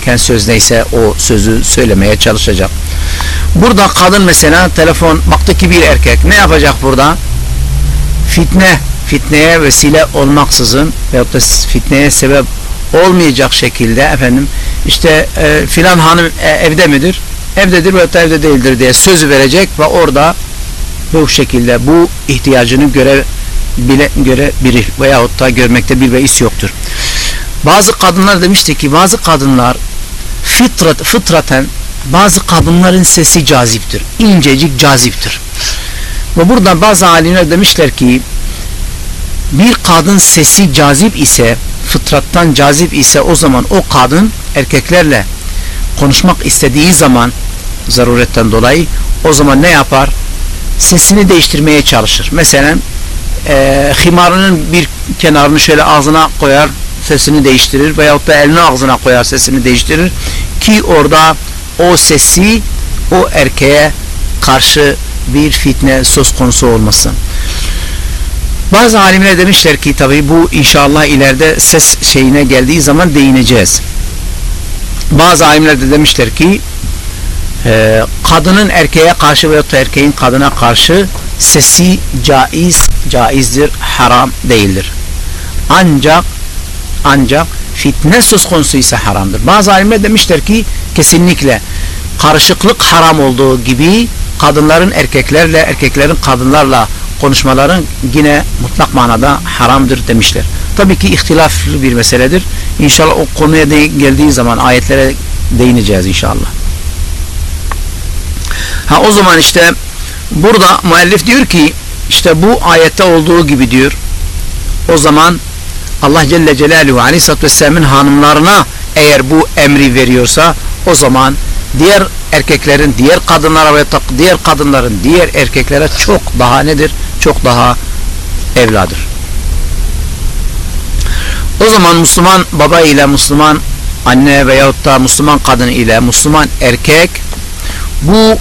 gereken söz neyse o sözü söylemeye çalışacak. Burada kadın mesela telefon baktı ki bir erkek ne yapacak burada? Fitne, fitneye vesile olmaksızın veyahut da fitneye sebep olmayacak şekilde efendim işte e, filan hanım e, evde midir? Evdedir veyahut da evde değildir diye söz verecek ve orada bu şekilde bu ihtiyacını göre bile göre biri veyahut da görmekte bir beis yoktur. Bazı kadınlar demişti ki bazı kadınlar fıtrat, fıtraten bazı kadınların sesi caziptir. İncecik caziptir. Ve burada bazı alimler demişler ki bir kadın sesi cazip ise fıtrattan cazip ise o zaman o kadın erkeklerle konuşmak istediği zaman zaruretten dolayı o zaman ne yapar? Sesini değiştirmeye çalışır. Mesela e, himarının bir kenarını şöyle ağzına koyar sesini değiştirir veyahut da elini ağzına koyar sesini değiştirir ki orada o sesi o erkeğe karşı bir fitne söz konusu olmasın. Bazı alimler demişler ki tabi bu inşallah ileride ses şeyine geldiği zaman değineceğiz. Bazı alimler de demişler ki e, kadının erkeğe karşı da erkeğin kadına karşı sesi caiz, caizdir, haram değildir. Ancak ancak fitne söz konusu ise haramdır. Bazı alimler demişler ki kesinlikle karışıklık haram olduğu gibi kadınların erkeklerle, erkeklerin kadınlarla konuşmaların yine mutlak manada haramdır demişler. Tabii ki ihtilaflı bir meseledir. İnşallah o konuya de geldiği zaman ayetlere değineceğiz inşallah. Ha o zaman işte burada müellif diyor ki işte bu ayette olduğu gibi diyor. O zaman Allah Celle Celaluhu Aleyhisselatü Vesselam'ın hanımlarına eğer bu emri veriyorsa o zaman diğer erkeklerin diğer kadınlara ve diğer kadınların diğer erkeklere çok daha nedir? Çok daha evladır. O zaman Müslüman baba ile Müslüman anne veyahut da Müslüman kadın ile Müslüman erkek bu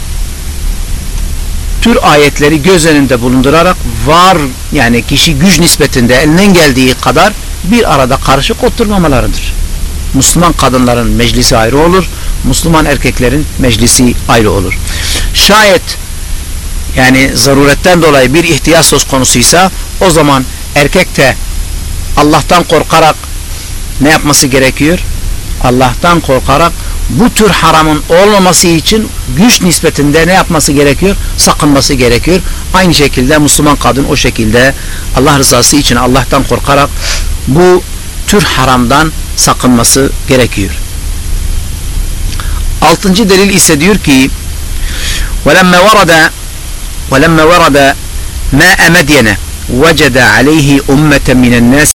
tür ayetleri göz önünde bulundurarak var yani kişi güç nispetinde elinden geldiği kadar bir arada karışık oturmamalarıdır. Müslüman kadınların meclisi ayrı olur. Müslüman erkeklerin meclisi ayrı olur. Şayet yani zaruretten dolayı bir ihtiyaç söz konusuysa o zaman erkek de Allah'tan korkarak ne yapması gerekiyor? Allah'tan korkarak bu tür haramın olmaması için güç nispetinde ne yapması gerekiyor? Sakınması gerekiyor. Aynı şekilde Müslüman kadın o şekilde Allah rızası için Allah'tan korkarak bu tür haramdan sakınması gerekiyor. Altıncı delil ise diyor ki وَلَمَّا وَرَدَ وَلَمَّا وَرَدَ مَاءَ مَدْيَنَ وَجَدَ عَلَيْهِ أُمَّةً مِنَ النَّاسِ